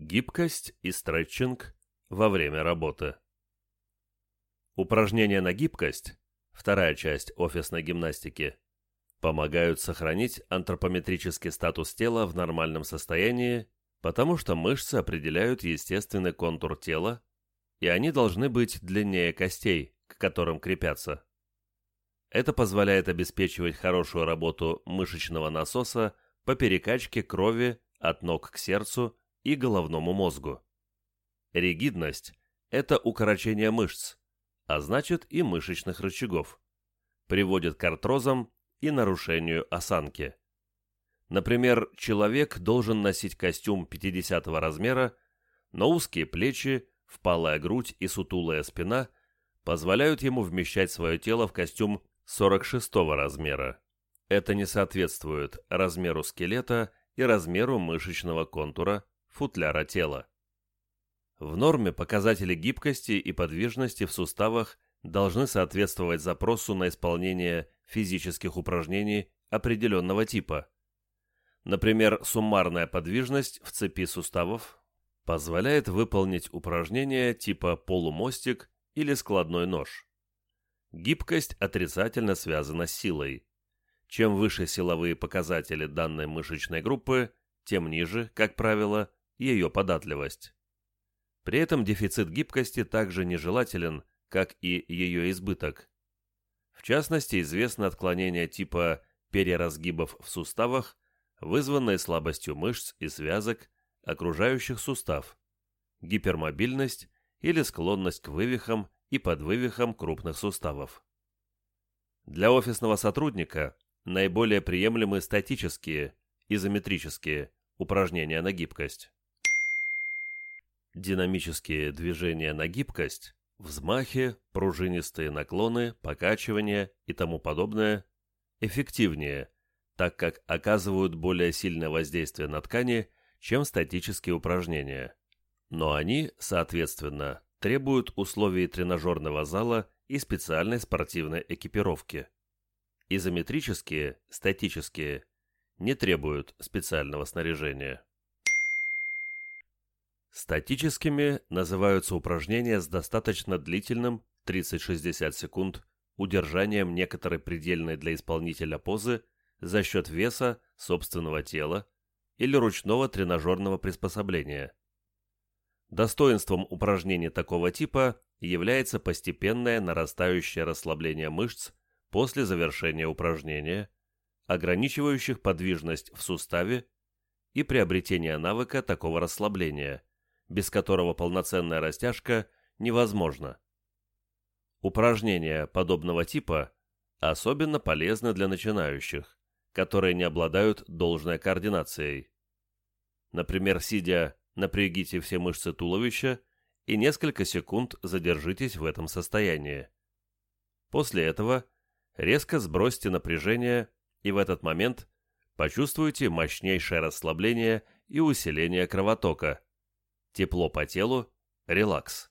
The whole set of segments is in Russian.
Гибкость и стретчинг во время работы. Упражнения на гибкость, вторая часть офисной гимнастики, помогают сохранить антропометрический статус тела в нормальном состоянии, потому что мышцы определяют естественный контур тела, и они должны быть длиннее костей, к которым крепятся. Это позволяет обеспечивать хорошую работу мышечного насоса по перекачке крови от ног к сердцу и головному мозгу. Ригидность – это укорочение мышц, а значит и мышечных рычагов. Приводит к артрозам и нарушению осанки. Например, человек должен носить костюм 50 размера, но узкие плечи, впалая грудь и сутулая спина позволяют ему вмещать свое тело в костюм 46 размера. Это не соответствует размеру скелета и размеру мышечного контура футляра тела. В норме показатели гибкости и подвижности в суставах должны соответствовать запросу на исполнение физических упражнений определенного типа. Например, суммарная подвижность в цепи суставов позволяет выполнить упражнения типа полумостик или складной нож. Гибкость отрицательно связана с силой. Чем выше силовые показатели данной мышечной группы, тем ниже, как правило, ее податливость. При этом дефицит гибкости также нежелателен, как и ее избыток. В частности, известно отклонение типа переразгибов в суставах, вызванное слабостью мышц и связок, окружающих сустав, гипермобильность или склонность к вывихам и подвывихам крупных суставов. Для офисного сотрудника наиболее приемлемы статические, изометрические упражнения на гибкость. Динамические движения на гибкость, взмахи, пружинистые наклоны, покачивания и тому подобное эффективнее, так как оказывают более сильное воздействие на ткани, чем статические упражнения. Но они, соответственно, требуют условий тренажерного зала и специальной спортивной экипировки. Изометрические, статические, не требуют специального снаряжения. Статическими называются упражнения с достаточно длительным 30-60 секунд удержанием некоторой предельной для исполнителя позы за счет веса собственного тела или ручного тренажерного приспособления. Достоинством упражнений такого типа является постепенное нарастающее расслабление мышц после завершения упражнения, ограничивающих подвижность в суставе и приобретение навыка такого расслабления, без которого полноценная растяжка невозможна. Упражнения подобного типа особенно полезны для начинающих, которые не обладают должной координацией. Например, сидя напрягите все мышцы туловища и несколько секунд задержитесь в этом состоянии. После этого резко сбросьте напряжение и в этот момент почувствуйте мощнейшее расслабление и усиление кровотока. Тепло по телу, релакс.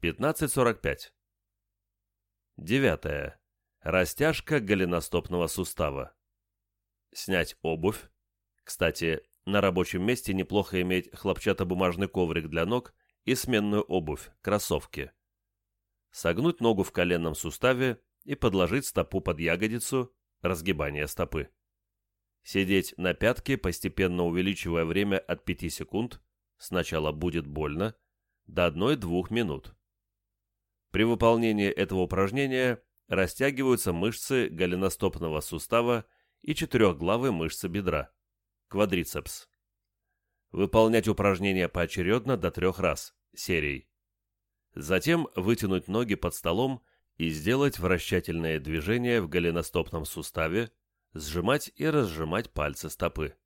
15.45. Девятое. Растяжка голеностопного сустава. Снять обувь. Кстати, на рабочем месте неплохо иметь хлопчатобумажный коврик для ног и сменную обувь, кроссовки. Согнуть ногу в коленном суставе и подложить стопу под ягодицу, разгибание стопы. Сидеть на пятке, постепенно увеличивая время от 5 секунд, сначала будет больно, до 1-2 минут. При выполнении этого упражнения растягиваются мышцы голеностопного сустава и четырехглавые мышцы бедра квадрицепс. Выполнять упражнения поочередно до трех раз, серий. Затем вытянуть ноги под столом и сделать вращательные движения в голеностопном суставе, сжимать и разжимать пальцы стопы.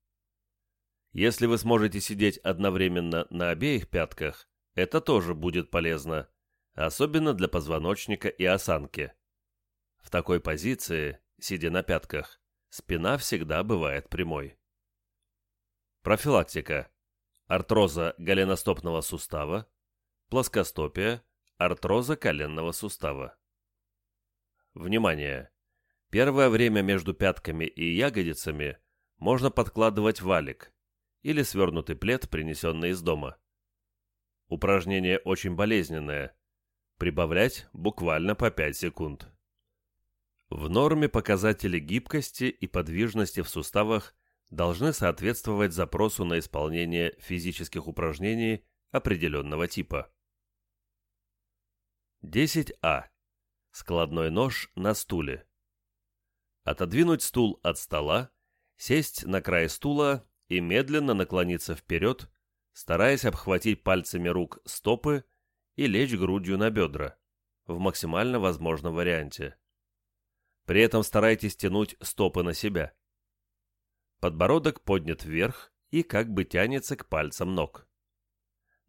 Если вы сможете сидеть одновременно на обеих пятках, это тоже будет полезно, особенно для позвоночника и осанки. В такой позиции, сидя на пятках, спина всегда бывает прямой. Профилактика. Артроза голеностопного сустава, плоскостопия, артроза коленного сустава. Внимание! Первое время между пятками и ягодицами можно подкладывать валик или свернутый плед, принесенный из дома. Упражнение очень болезненное. Прибавлять буквально по 5 секунд. В норме показатели гибкости и подвижности в суставах должны соответствовать запросу на исполнение физических упражнений определенного типа. 10А. Складной нож на стуле. Отодвинуть стул от стола, сесть на край стула и медленно наклониться вперед, стараясь обхватить пальцами рук стопы и лечь грудью на бедра, в максимально возможном варианте. При этом старайтесь тянуть стопы на себя. Подбородок поднят вверх и как бы тянется к пальцам ног.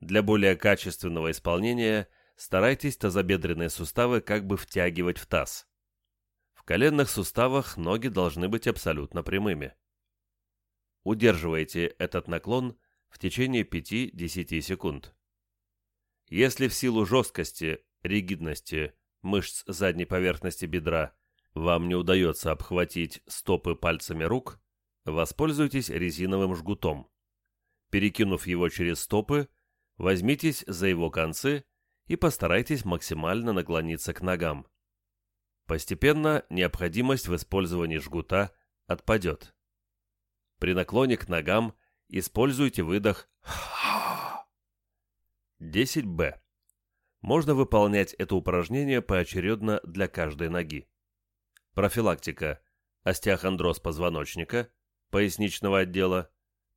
Для более качественного исполнения старайтесь тазобедренные суставы как бы втягивать в таз. В коленных суставах ноги должны быть абсолютно прямыми. Удерживайте этот наклон в течение 5-10 секунд. Если в силу жесткости, ригидности мышц задней поверхности бедра вам не удается обхватить стопы пальцами рук, воспользуйтесь резиновым жгутом. Перекинув его через стопы, возьмитесь за его концы и постарайтесь максимально наклониться к ногам. Постепенно необходимость в использовании жгута отпадет. При наклоне к ногам используйте выдох 10Б. Можно выполнять это упражнение поочередно для каждой ноги. Профилактика. Остеохондроз позвоночника, поясничного отдела,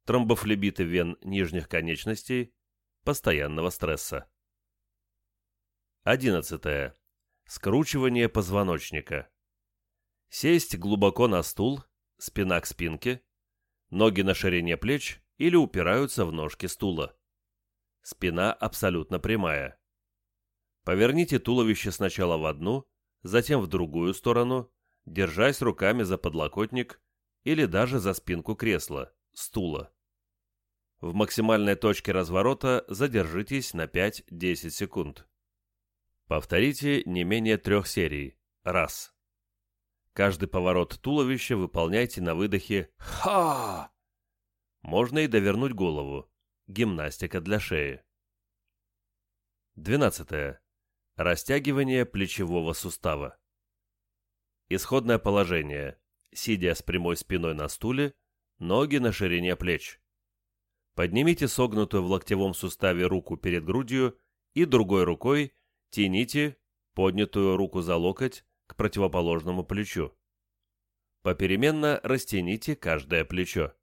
тромбофлебиты вен нижних конечностей, постоянного стресса. 11. Скручивание позвоночника. Сесть глубоко на стул, спина к спинке, ноги на ширине плеч или упираются в ножки стула. Спина абсолютно прямая. Поверните туловище сначала в одну, затем в другую сторону держась руками за подлокотник или даже за спинку кресла, стула. В максимальной точке разворота задержитесь на 5-10 секунд. Повторите не менее трех серий. Раз. Каждый поворот туловища выполняйте на выдохе «Ха!». Можно и довернуть голову. Гимнастика для шеи. 12. Растягивание плечевого сустава. Исходное положение. Сидя с прямой спиной на стуле, ноги на ширине плеч. Поднимите согнутую в локтевом суставе руку перед грудью и другой рукой тяните поднятую руку за локоть к противоположному плечу. Попеременно растяните каждое плечо.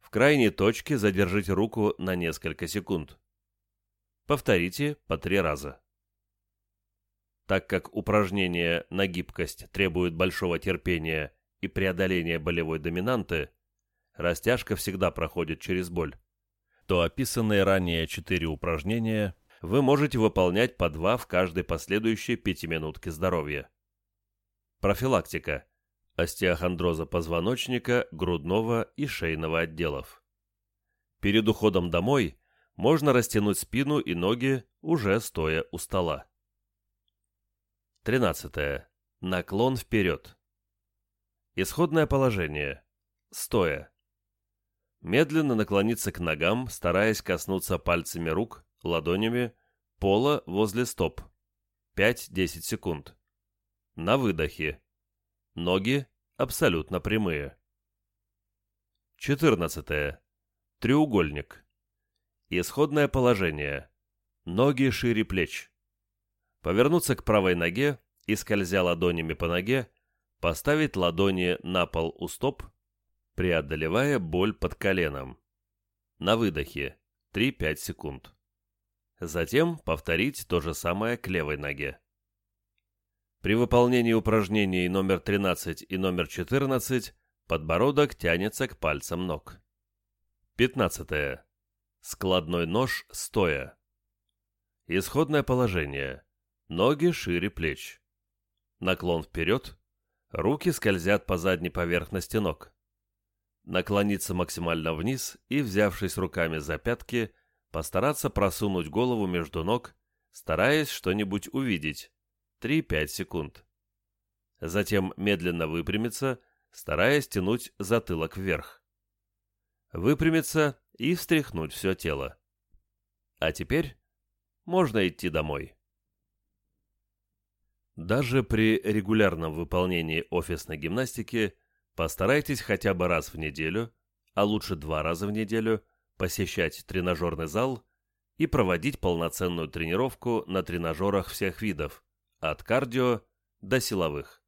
В крайней точке задержите руку на несколько секунд. Повторите по три раза. Так как упражнение на гибкость требует большого терпения и преодоления болевой доминанты, растяжка всегда проходит через боль, то описанные ранее четыре упражнения вы можете выполнять по два в каждой последующей пятиминутке здоровья. Профилактика. Остеохондроза позвоночника, грудного и шейного отделов. Перед уходом домой можно растянуть спину и ноги, уже стоя у стола. 13. Наклон вперед. Исходное положение. Стоя. Медленно наклониться к ногам, стараясь коснуться пальцами рук, ладонями, пола возле стоп. 5-10 секунд. На выдохе. Ноги абсолютно прямые. 14. Треугольник. Исходное положение. Ноги шире плеч повернуться к правой ноге и, скользя ладонями по ноге, поставить ладони на пол у стоп, преодолевая боль под коленом. На выдохе 3-5 секунд. Затем повторить то же самое к левой ноге. При выполнении упражнений номер 13 и номер 14 подбородок тянется к пальцам ног. 15. Складной нож стоя. Исходное положение. Ноги шире плеч. Наклон вперед. Руки скользят по задней поверхности ног. Наклониться максимально вниз и, взявшись руками за пятки, постараться просунуть голову между ног, стараясь что-нибудь увидеть. 3-5 секунд. Затем медленно выпрямиться, стараясь тянуть затылок вверх. выпрямиться и встряхнуть все тело. А теперь можно идти домой. Даже при регулярном выполнении офисной гимнастики постарайтесь хотя бы раз в неделю, а лучше два раза в неделю, посещать тренажерный зал и проводить полноценную тренировку на тренажерах всех видов, от кардио до силовых.